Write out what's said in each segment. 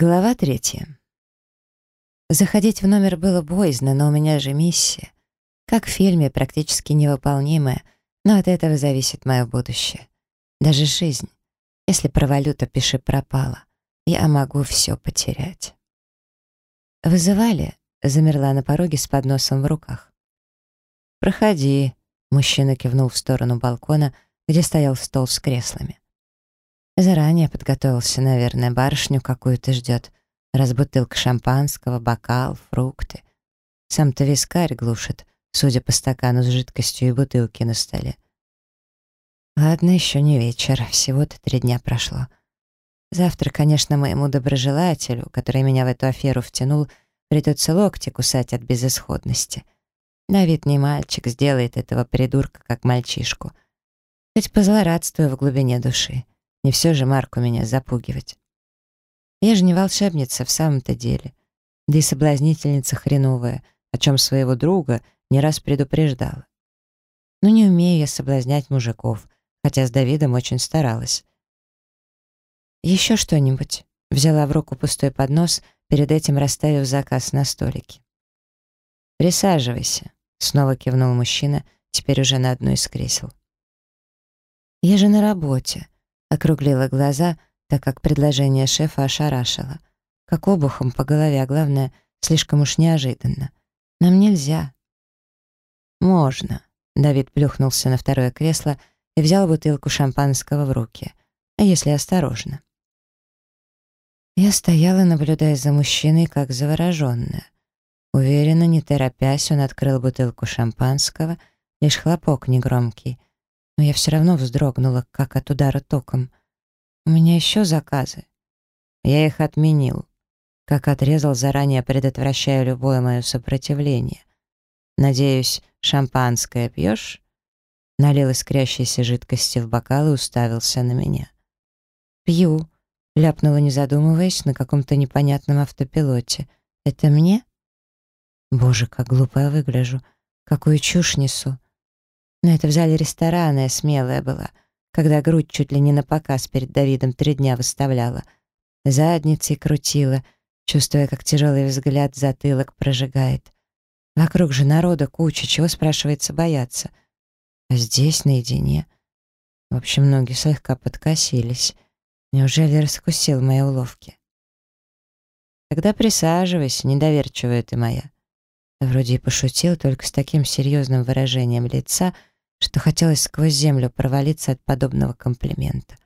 Глава третья. Заходить в номер было боязно, но у меня же миссия. Как в фильме, практически невыполнимая, но от этого зависит мое будущее. Даже жизнь. Если провалю, то пиши пропала. Я могу все потерять. «Вызывали?» — замерла на пороге с подносом в руках. «Проходи», — мужчина кивнул в сторону балкона, где стоял стол с креслами. Заранее подготовился, наверное, барышню какую-то ждет. Раз бутылка шампанского, бокал, фрукты. Сам-то вискарь глушит, судя по стакану с жидкостью и бутылке на столе. Ладно, еще не вечер, всего-то три дня прошло. Завтра, конечно, моему доброжелателю, который меня в эту аферу втянул, придется локти кусать от безысходности. На вид не мальчик сделает этого придурка, как мальчишку. Хоть позлорадствую в глубине души. Не все же Марку меня запугивать. Я же не волшебница в самом-то деле. Да и соблазнительница хреновая, о чем своего друга не раз предупреждала. Но не умею я соблазнять мужиков, хотя с Давидом очень старалась. «Еще что-нибудь?» — взяла в руку пустой поднос, перед этим расставив заказ на столике. «Присаживайся», — снова кивнул мужчина, теперь уже на одно из кресел. «Я же на работе», Округлила глаза, так как предложение шефа ошарашило. Как обухом по голове, а главное, слишком уж неожиданно. Нам нельзя. Можно. Давид плюхнулся на второе кресло и взял бутылку шампанского в руки. А если осторожно? Я стояла, наблюдая за мужчиной, как завороженная. Уверенно, не торопясь, он открыл бутылку шампанского, лишь хлопок негромкий, но я все равно вздрогнула, как от удара током. У меня еще заказы. Я их отменил. Как отрезал, заранее предотвращая любое мое сопротивление. Надеюсь, шампанское пьешь? Налил искрящейся жидкости в бокал и уставился на меня. «Пью», — ляпнула, не задумываясь, на каком-то непонятном автопилоте. «Это мне?» Боже, как глупо я выгляжу. Какую чушь несу. Но это в зале ресторана я смелая была, когда грудь чуть ли не на показ перед Давидом три дня выставляла. Задницей крутила, чувствуя, как тяжелый взгляд затылок прожигает. Вокруг же народа куча, чего, спрашивается, бояться. А здесь наедине. В общем, ноги слегка подкосились. Неужели раскусил мои уловки? Тогда присаживайся, недоверчивая ты моя. Вроде и пошутил, только с таким серьезным выражением лица, что хотелось сквозь землю провалиться от подобного комплимента.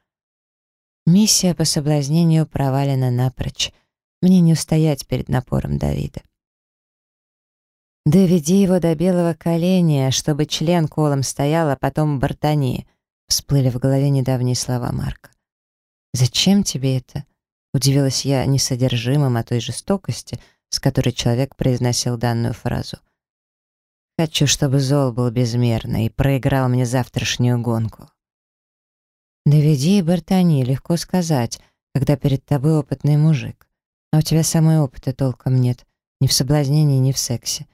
Миссия по соблазнению провалена напрочь. Мне не устоять перед напором Давида. «Доведи его до белого коленя, чтобы член колом стоял, а потом бортани», — всплыли в голове недавние слова Марка. «Зачем тебе это?» — удивилась я не содержимым, а той жестокости, с которой человек произносил данную фразу. «Хочу, чтобы зол был безмерно и проиграл мне завтрашнюю гонку». «Доведи Бартани, легко сказать, когда перед тобой опытный мужик. А у тебя самой опыта толком нет, ни в соблазнении, ни в сексе.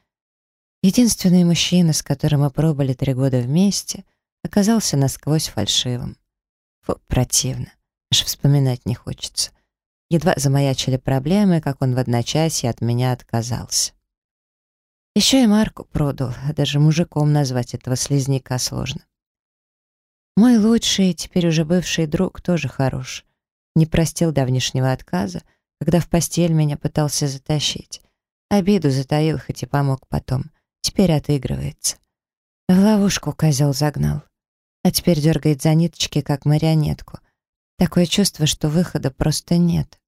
Единственный мужчина, с которым мы пробовали три года вместе, оказался насквозь фальшивым. Фу, противно, аж вспоминать не хочется. Едва замаячили проблемы, как он в одночасье от меня отказался. Еще и Марку продал, а даже мужиком назвать этого слизняка сложно. Мой лучший, теперь уже бывший друг, тоже хорош. Не простил давнишнего отказа, когда в постель меня пытался затащить. Обиду затаил, хоть и помог потом. Теперь отыгрывается. В ловушку козел загнал. А теперь дергает за ниточки, как марионетку. Такое чувство, что выхода просто нет.